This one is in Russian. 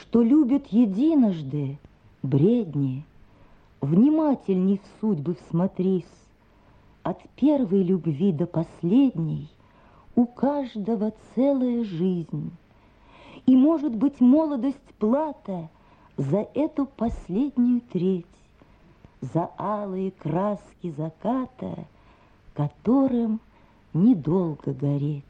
Что любит единожды, бредни, Внимательней в судьбы всмотрись, От первой любви до последней У каждого целая жизнь. И, может быть, молодость плата За эту последнюю треть, За алые краски заката, Которым недолго гореть.